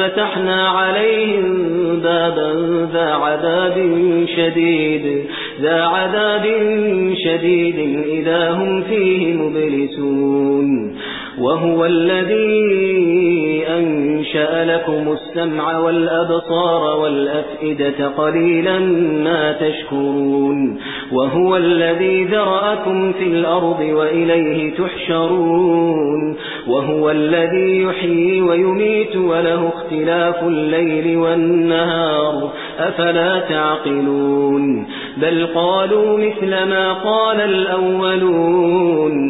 فتحنا عليهم بابا ذا عذاب شديد. ذا عذاب شديد إذا هم فيه مبلسون. وهو الذي أنشأ لكم السمع والأبصار والأفئدة قليلا ما تشكرون وهو الذي ذرأكم في الأرض وإليه تحشرون وهو الذي يحيي ويميت وله اختلاف الليل والنهار أفلا تعقلون بل قالوا مثل ما قال الأولون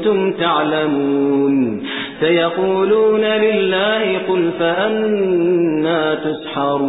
كنتم تعلمون. سيقولون لله قل فأنا تسحرون.